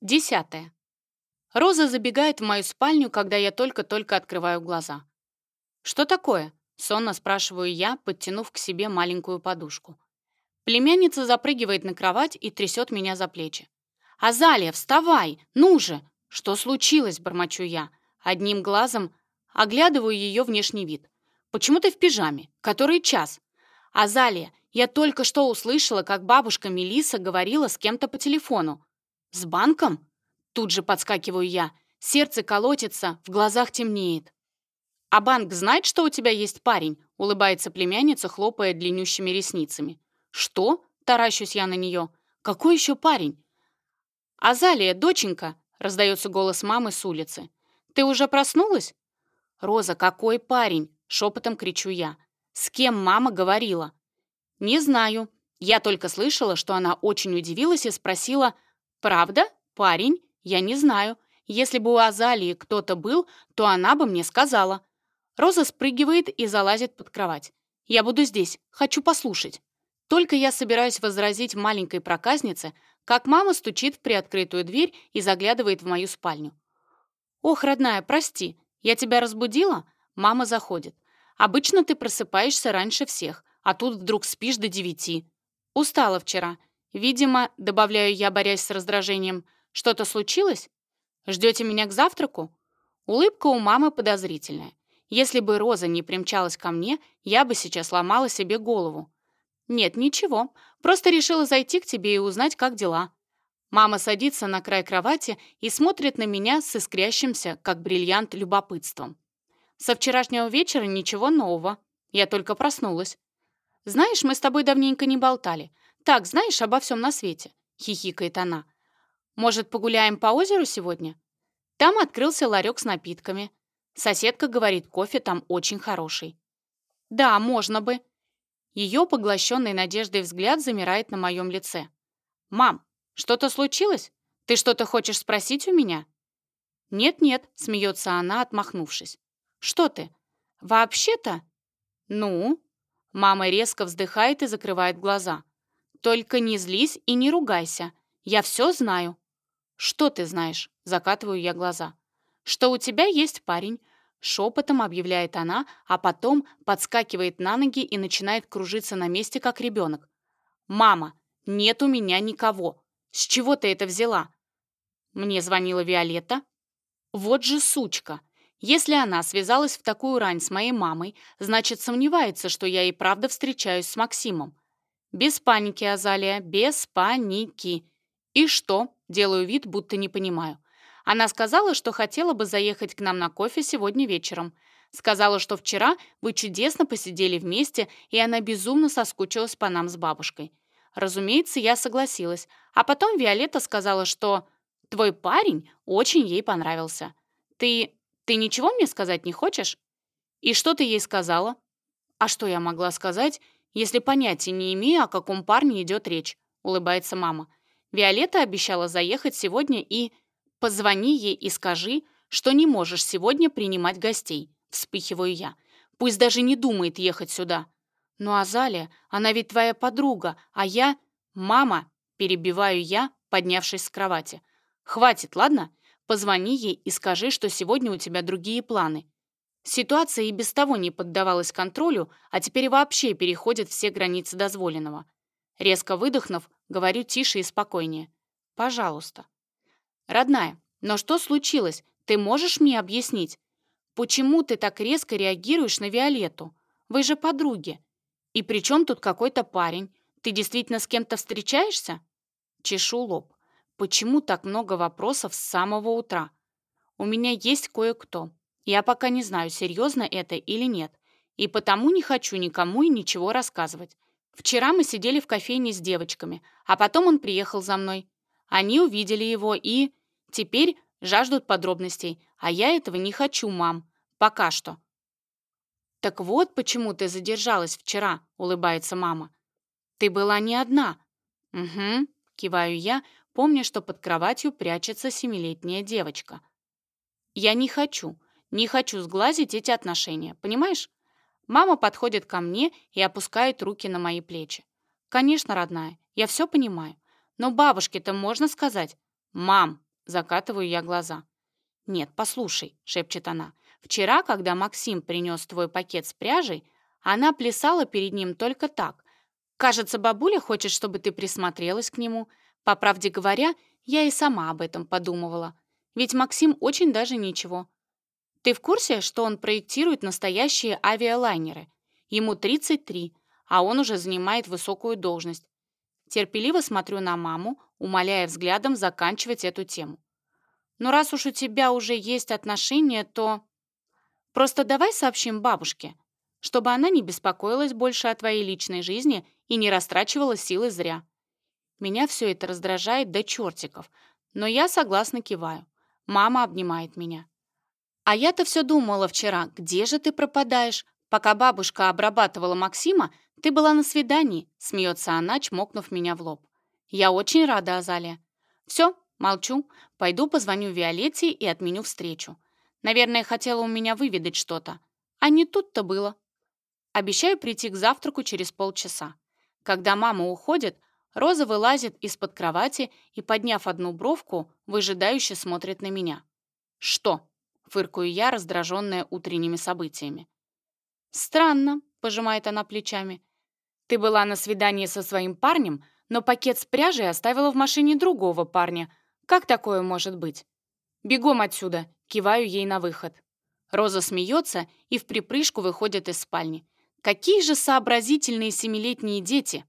Десятое. Роза забегает в мою спальню, когда я только-только открываю глаза. «Что такое?» — сонно спрашиваю я, подтянув к себе маленькую подушку. Племянница запрыгивает на кровать и трясет меня за плечи. «Азалия, вставай! Ну же!» «Что случилось?» — бормочу я. Одним глазом оглядываю ее внешний вид. «Почему ты в пижаме? Который час?» «Азалия, я только что услышала, как бабушка Мелиса говорила с кем-то по телефону. «С банком?» — тут же подскакиваю я. Сердце колотится, в глазах темнеет. «А банк знает, что у тебя есть парень?» — улыбается племянница, хлопая длиннющими ресницами. «Что?» — таращусь я на нее. «Какой еще парень?» «Азалия, доченька!» — раздается голос мамы с улицы. «Ты уже проснулась?» «Роза, какой парень?» — шепотом кричу я. «С кем мама говорила?» «Не знаю. Я только слышала, что она очень удивилась и спросила, — Правда? Парень? Я не знаю. Если бы у Азалии кто-то был, то она бы мне сказала. Роза спрыгивает и залазит под кровать. Я буду здесь. Хочу послушать. Только я собираюсь возразить маленькой проказнице, как мама стучит в приоткрытую дверь и заглядывает в мою спальню. «Ох, родная, прости, я тебя разбудила?» Мама заходит. «Обычно ты просыпаешься раньше всех, а тут вдруг спишь до девяти. Устала вчера, Видимо, добавляю я, борясь с раздражением, что-то случилось? Ждете меня к завтраку? Улыбка у мамы подозрительная. Если бы Роза не примчалась ко мне, я бы сейчас ломала себе голову. Нет, ничего, просто решила зайти к тебе и узнать, как дела. Мама садится на край кровати и смотрит на меня с искрящимся, как бриллиант, любопытством. Со вчерашнего вечера ничего нового. Я только проснулась. Знаешь, мы с тобой давненько не болтали так знаешь обо всем на свете», — хихикает она. «Может, погуляем по озеру сегодня?» Там открылся ларек с напитками. Соседка говорит, кофе там очень хороший. «Да, можно бы». Ее поглощенный надеждой взгляд замирает на моем лице. «Мам, что-то случилось? Ты что-то хочешь спросить у меня?» «Нет-нет», — смеется она, отмахнувшись. «Что ты? Вообще-то...» «Ну?» Мама резко вздыхает и закрывает глаза. Только не злись и не ругайся. Я все знаю». «Что ты знаешь?» — закатываю я глаза. «Что у тебя есть парень?» — шепотом объявляет она, а потом подскакивает на ноги и начинает кружиться на месте, как ребенок. «Мама, нет у меня никого. С чего ты это взяла?» Мне звонила Виолетта. «Вот же сучка!» Если она связалась в такую рань с моей мамой, значит, сомневается, что я и правда встречаюсь с Максимом. Без паники, Азалия, без паники. И что? Делаю вид, будто не понимаю. Она сказала, что хотела бы заехать к нам на кофе сегодня вечером. Сказала, что вчера вы чудесно посидели вместе, и она безумно соскучилась по нам с бабушкой. Разумеется, я согласилась. А потом Виолетта сказала, что твой парень очень ей понравился. Ты... ты ничего мне сказать не хочешь? И что ты ей сказала? А что я могла сказать? если понятия не имею, о каком парне идет речь», — улыбается мама. «Виолетта обещала заехать сегодня и...» «Позвони ей и скажи, что не можешь сегодня принимать гостей», — вспыхиваю я. «Пусть даже не думает ехать сюда». «Ну, а Азалия, она ведь твоя подруга, а я...» «Мама!» — перебиваю я, поднявшись с кровати. «Хватит, ладно? Позвони ей и скажи, что сегодня у тебя другие планы. Ситуация и без того не поддавалась контролю, а теперь вообще переходят все границы дозволенного. Резко выдохнув, говорю тише и спокойнее. «Пожалуйста». «Родная, но что случилось? Ты можешь мне объяснить? Почему ты так резко реагируешь на Виолетту? Вы же подруги. И при чем тут какой-то парень? Ты действительно с кем-то встречаешься?» Чешу лоб. «Почему так много вопросов с самого утра? У меня есть кое-кто. Я пока не знаю, серьезно это или нет, и потому не хочу никому и ничего рассказывать. Вчера мы сидели в кофейне с девочками, а потом он приехал за мной. Они увидели его и... Теперь жаждут подробностей, а я этого не хочу, мам. Пока что. «Так вот, почему ты задержалась вчера», — улыбается мама. «Ты была не одна». «Угу», — киваю я, помня, что под кроватью прячется семилетняя девочка. «Я не хочу. Не хочу сглазить эти отношения, понимаешь? Мама подходит ко мне и опускает руки на мои плечи. Конечно, родная, я все понимаю. Но бабушке-то можно сказать «Мам!» — закатываю я глаза. «Нет, послушай», — шепчет она. «Вчера, когда Максим принес твой пакет с пряжей, она плясала перед ним только так. Кажется, бабуля хочет, чтобы ты присмотрелась к нему. По правде говоря, я и сама об этом подумывала. Ведь Максим очень даже ничего. Ты в курсе, что он проектирует настоящие авиалайнеры? Ему 33, а он уже занимает высокую должность. Терпеливо смотрю на маму, умоляя взглядом заканчивать эту тему. Но раз уж у тебя уже есть отношения, то... Просто давай сообщим бабушке, чтобы она не беспокоилась больше о твоей личной жизни и не растрачивала силы зря. Меня все это раздражает до чертиков, но я согласно киваю. Мама обнимает меня. А я-то все думала вчера, где же ты пропадаешь? Пока бабушка обрабатывала Максима, ты была на свидании, смеется она, чмокнув меня в лоб. Я очень рада, Азалия. Все, молчу, пойду позвоню Виолетте и отменю встречу. Наверное, хотела у меня выведать что-то. А не тут-то было. Обещаю прийти к завтраку через полчаса. Когда мама уходит, Роза вылазит из-под кровати и, подняв одну бровку, выжидающе смотрит на меня. «Что?» Фыркую я, раздраженная утренними событиями. «Странно», — пожимает она плечами. «Ты была на свидании со своим парнем, но пакет с пряжей оставила в машине другого парня. Как такое может быть?» «Бегом отсюда!» — киваю ей на выход. Роза смеется и в припрыжку выходит из спальни. «Какие же сообразительные семилетние дети!»